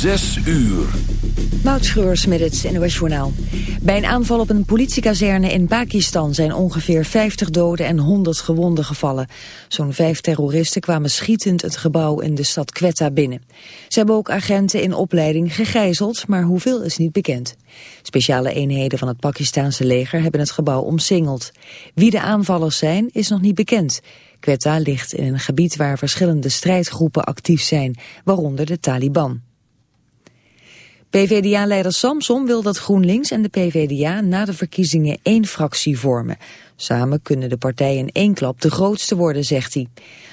Zes uur. Moutschreurs met het NOS Journaal. Bij een aanval op een politiekazerne in Pakistan zijn ongeveer 50 doden en 100 gewonden gevallen. Zo'n vijf terroristen kwamen schietend het gebouw in de stad Quetta binnen. Ze hebben ook agenten in opleiding gegijzeld, maar hoeveel is niet bekend. Speciale eenheden van het Pakistanse leger hebben het gebouw omsingeld. Wie de aanvallers zijn, is nog niet bekend. Quetta ligt in een gebied waar verschillende strijdgroepen actief zijn, waaronder de Taliban. PvdA-leider Samson wil dat GroenLinks en de PvdA na de verkiezingen één fractie vormen. Samen kunnen de partijen in één klap de grootste worden, zegt hij.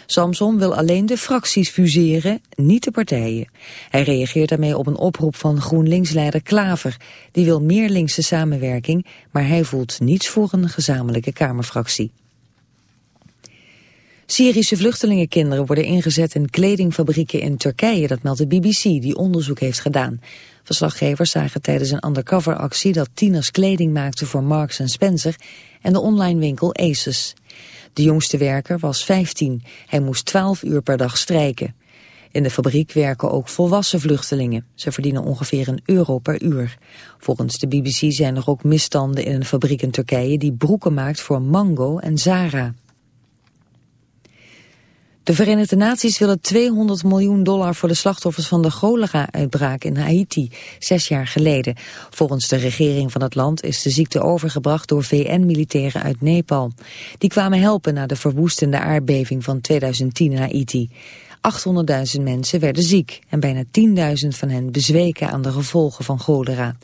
Samson wil alleen de fracties fuseren, niet de partijen. Hij reageert daarmee op een oproep van GroenLinks-leider Klaver. Die wil meer linkse samenwerking, maar hij voelt niets voor een gezamenlijke Kamerfractie. Syrische vluchtelingenkinderen worden ingezet in kledingfabrieken in Turkije, dat meldt de BBC, die onderzoek heeft gedaan. Verslaggevers zagen tijdens een undercover-actie dat tieners kleding maakten voor Marks Spencer en de online winkel Aces. De jongste werker was 15. Hij moest 12 uur per dag strijken. In de fabriek werken ook volwassen vluchtelingen. Ze verdienen ongeveer een euro per uur. Volgens de BBC zijn er ook misstanden in een fabriek in Turkije die broeken maakt voor Mango en Zara. De Verenigde Naties willen 200 miljoen dollar voor de slachtoffers van de cholera-uitbraak in Haiti, zes jaar geleden. Volgens de regering van het land is de ziekte overgebracht door VN-militairen uit Nepal. Die kwamen helpen na de verwoestende aardbeving van 2010 in Haiti. 800.000 mensen werden ziek en bijna 10.000 van hen bezweken aan de gevolgen van cholera.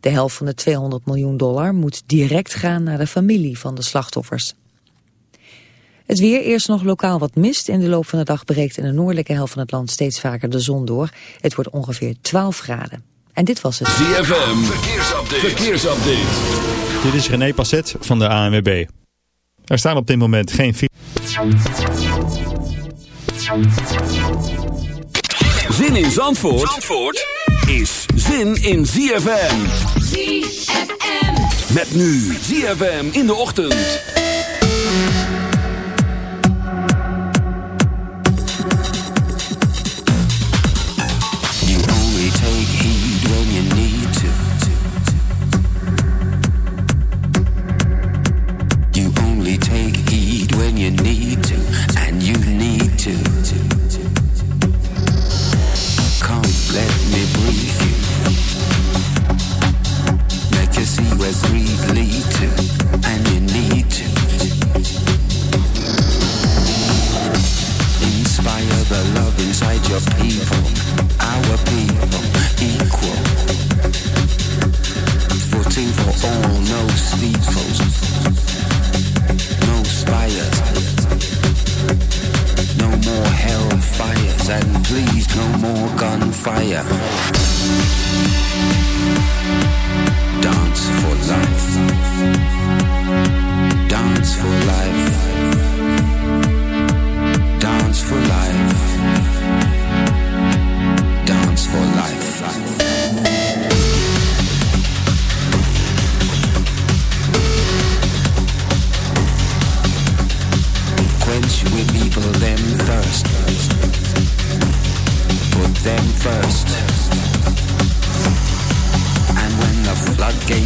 De helft van de 200 miljoen dollar moet direct gaan naar de familie van de slachtoffers. Het weer, eerst nog lokaal wat mist. In de loop van de dag breekt in de noordelijke helft van het land steeds vaker de zon door. Het wordt ongeveer 12 graden. En dit was het. ZFM, verkeersupdate. verkeersupdate. Dit is René Passet van de ANWB. Er staan op dit moment geen... Zin in Zandvoort, Zandvoort is zin in ZFM. ZFM. Met nu ZFM in de ochtend. always breathe lead and you need to. Inspire the love inside your people our people equal. Footing for all no steeples no spires. No more hell fires and please no more gunfire.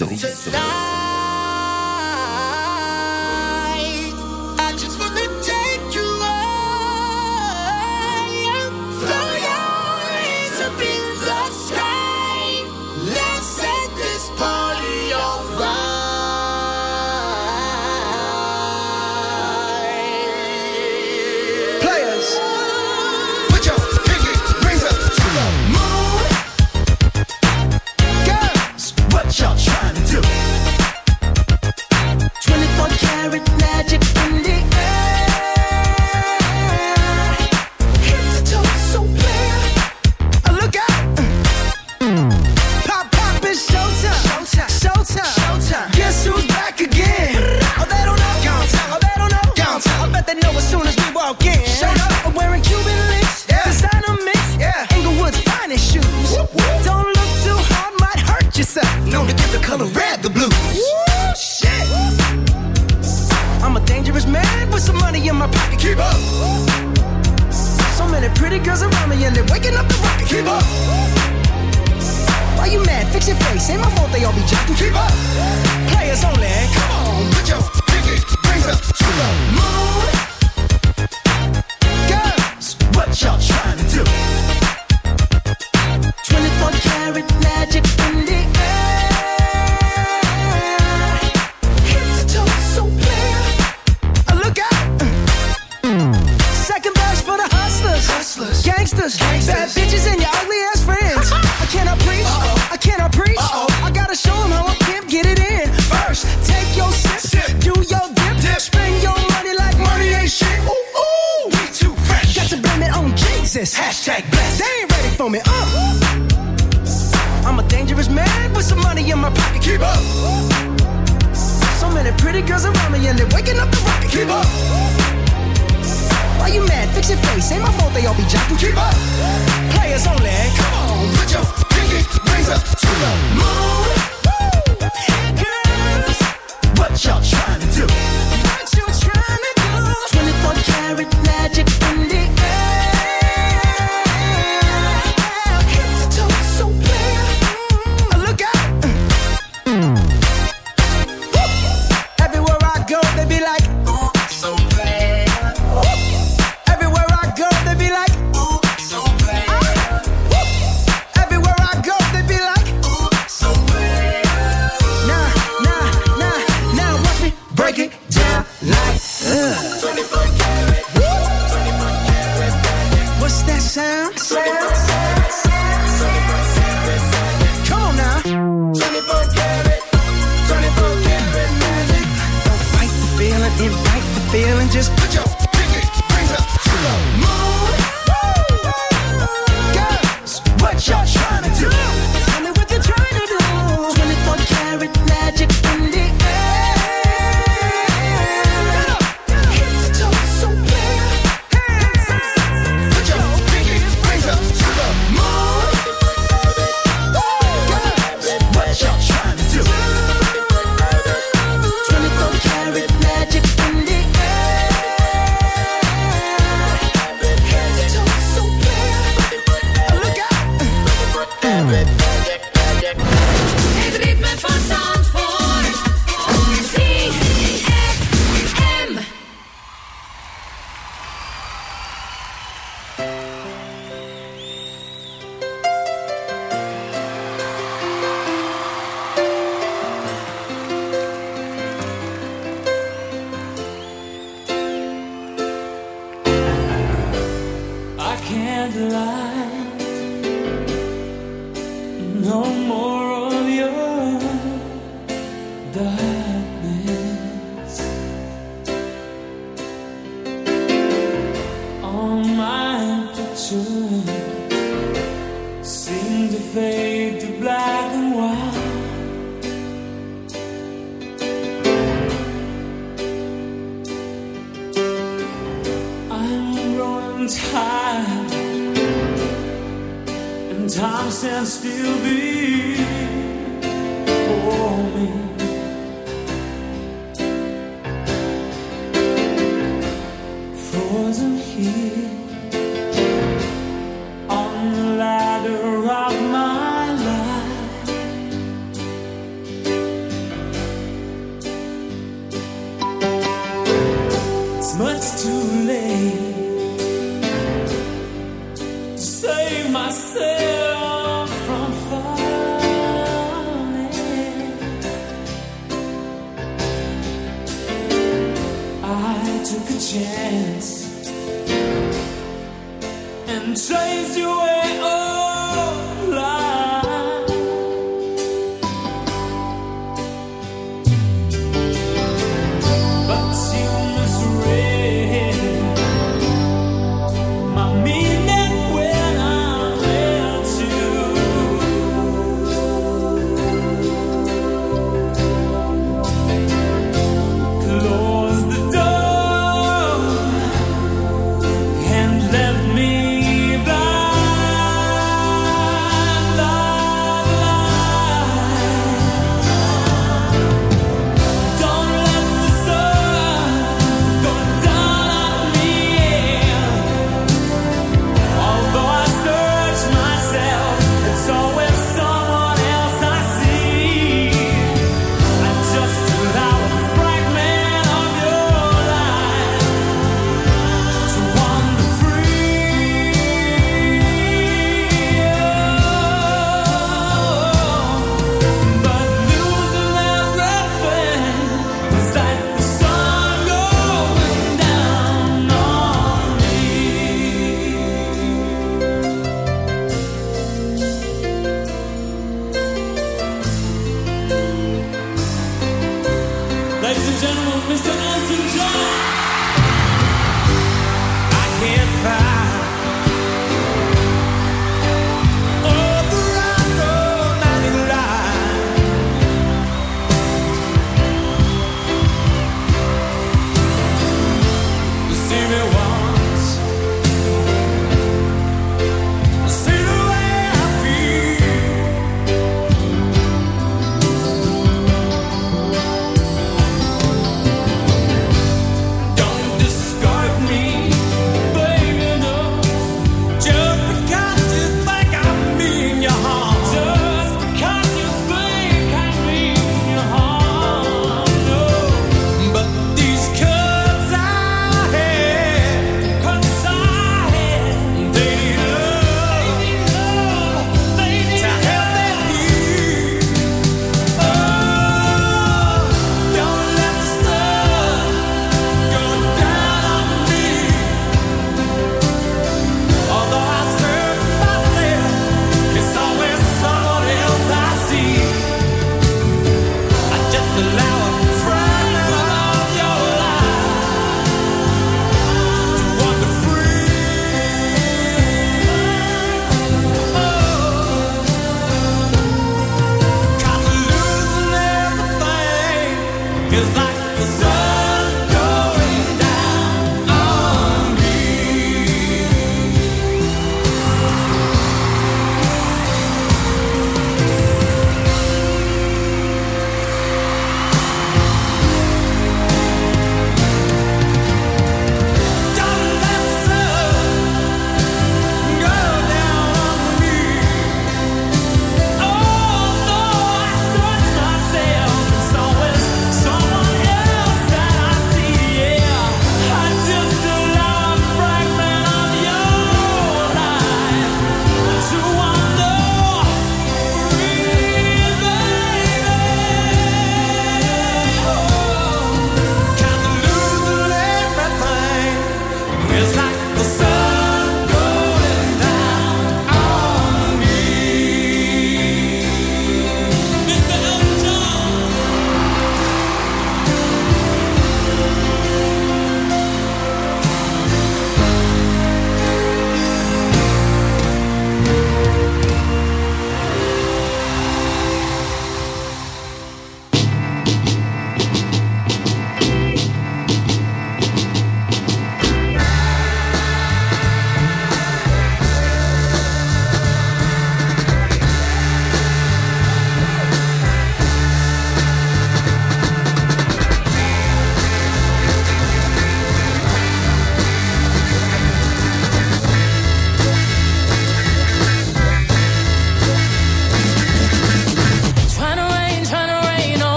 走う。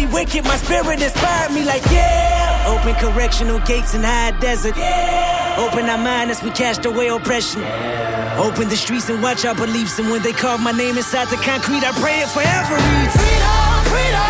Me wicked. My spirit inspired me, like, yeah. Open correctional gates in high desert. Yeah. Open our mind as we cast away oppression. Yeah. Open the streets and watch our beliefs. And when they carve my name inside the concrete, I pray it forever. Freedom, freedom.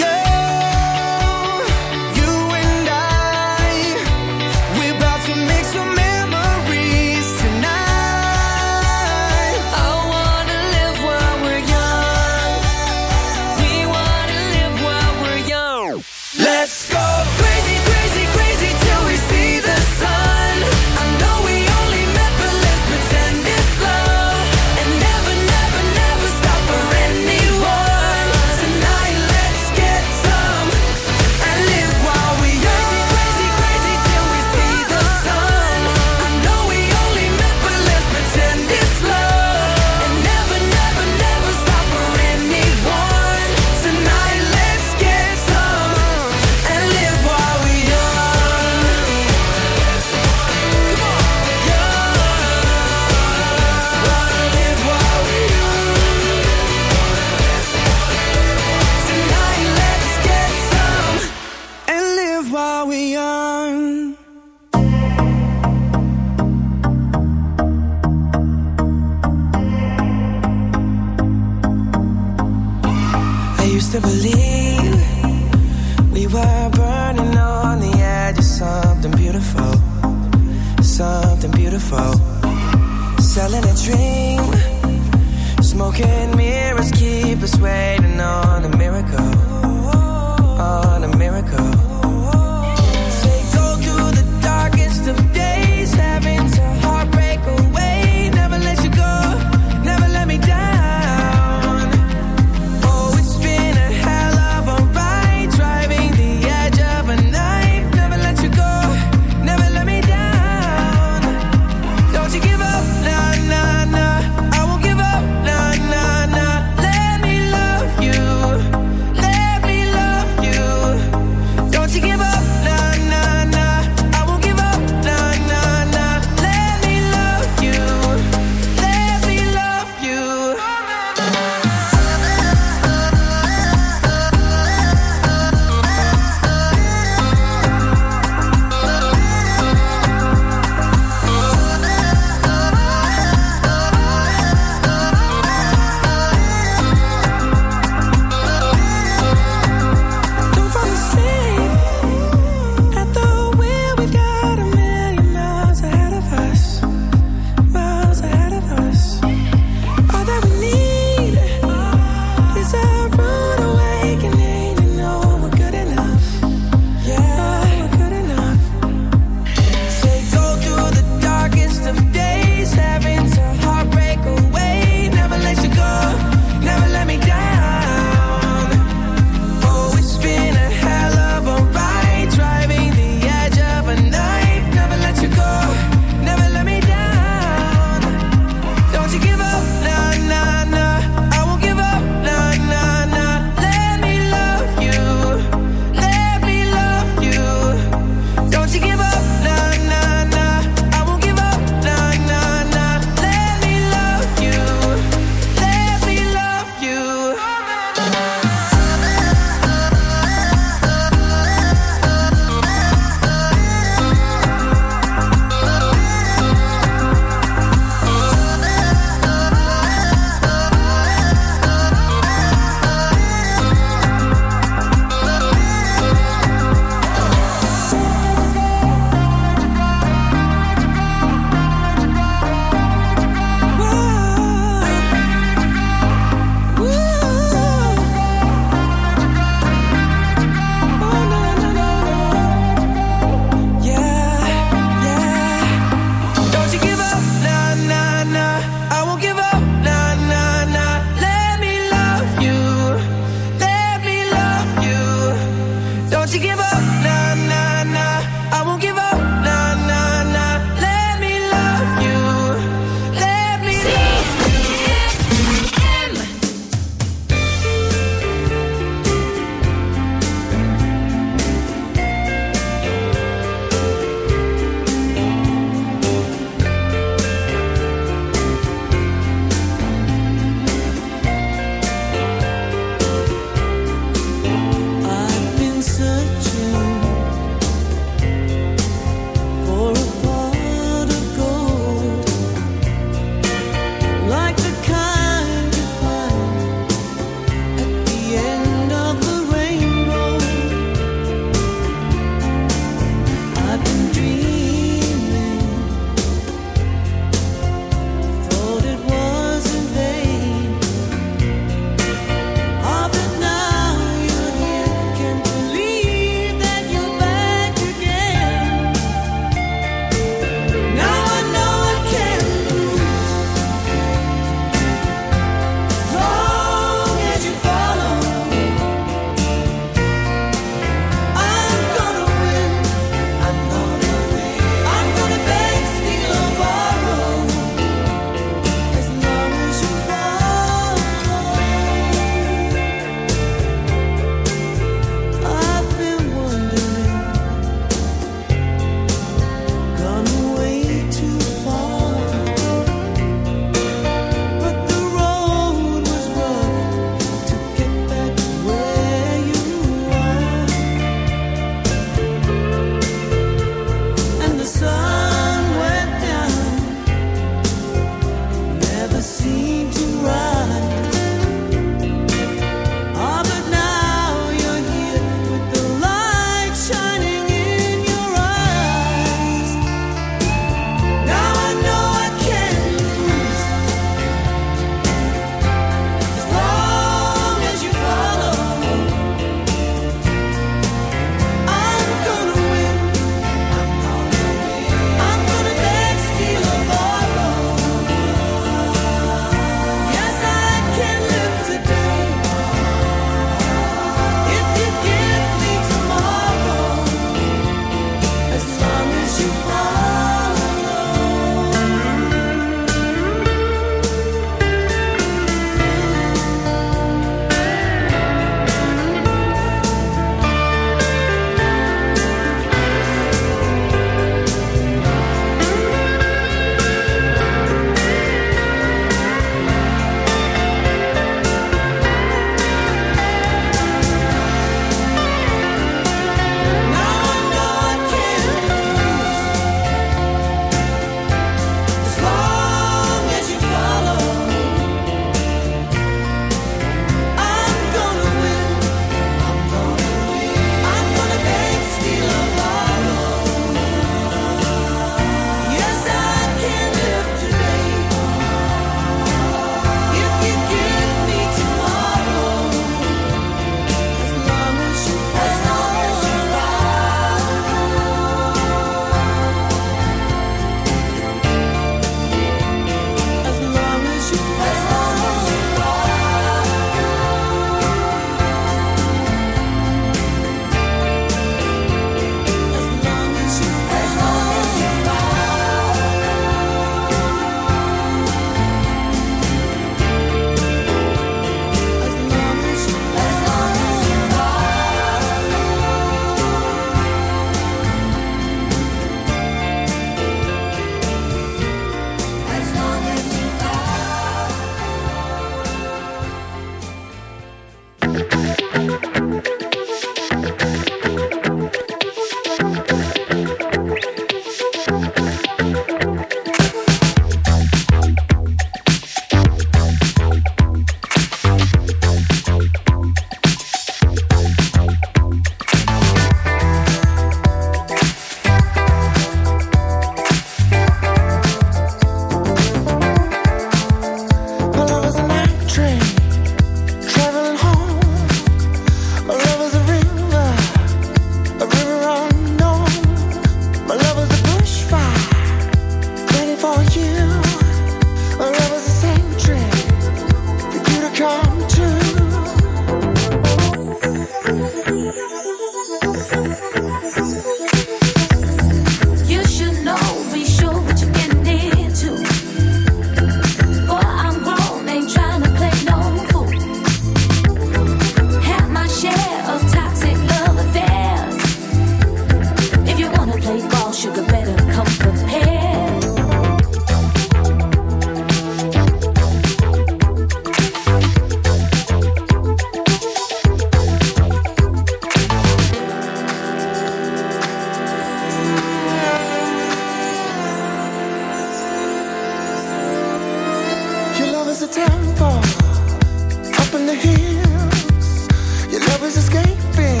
Escaping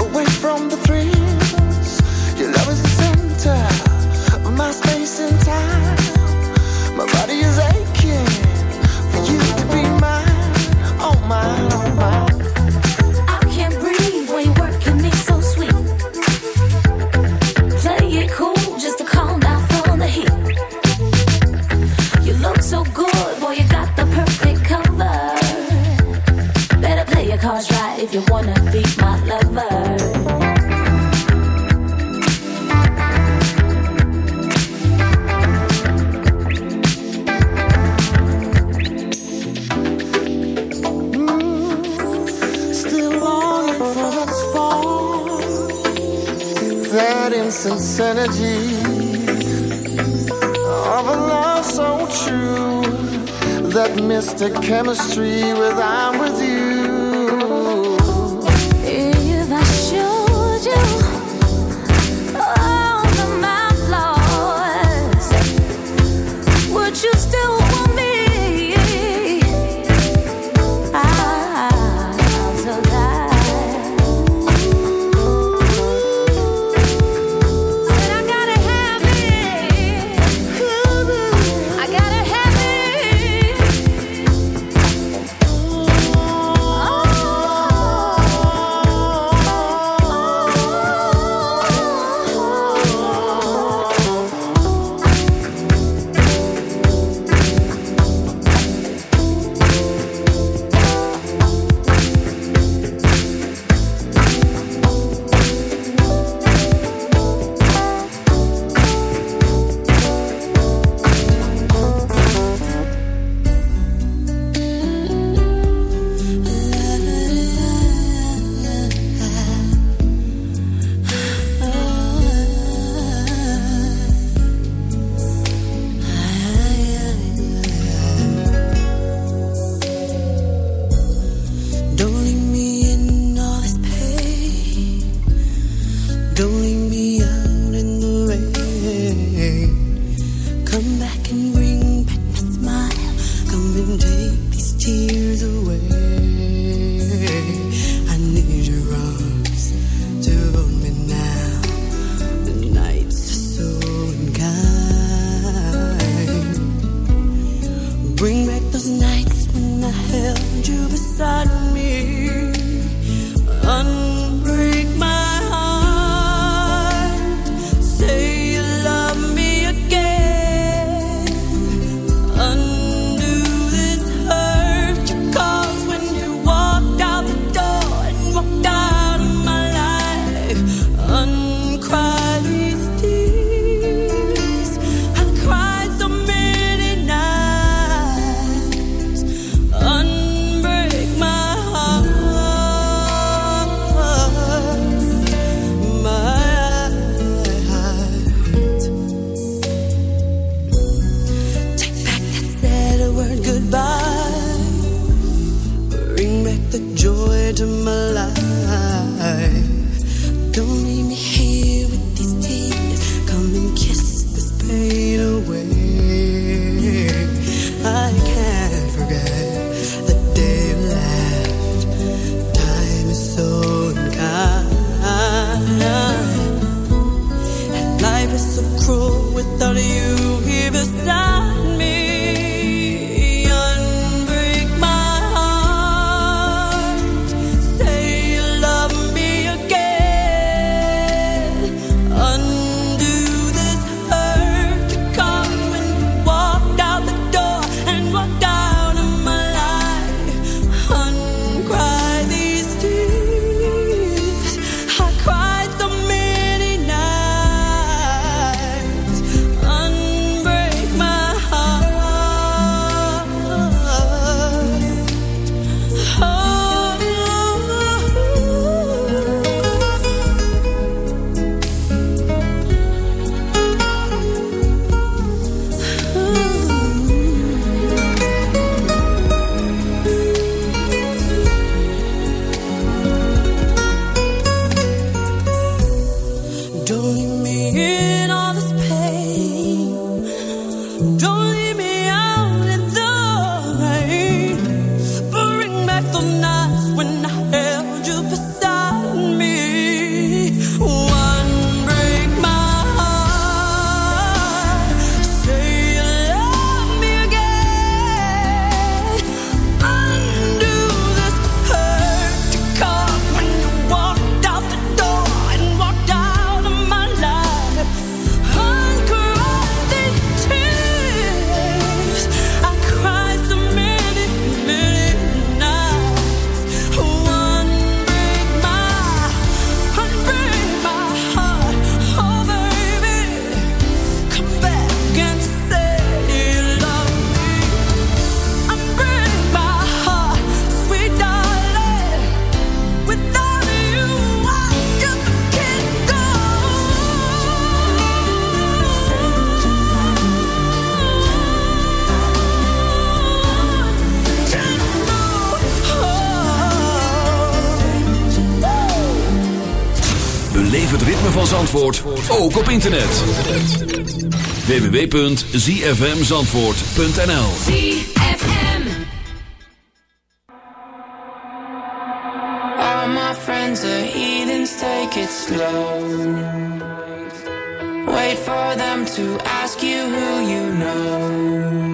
away from the three you wanna be my lover. Mm, intense energy of a love so true, that mystic chemistry with I'm with you. Zandvoort ook op internet. www.zfmzandvoort.nl ZFM. All my. Wait for them to ask you who you know.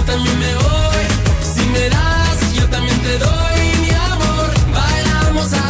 yo también me voy. Si me das, yo también te doy mi amor. Bailamos a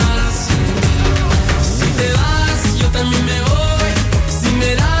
también me voy. Si me das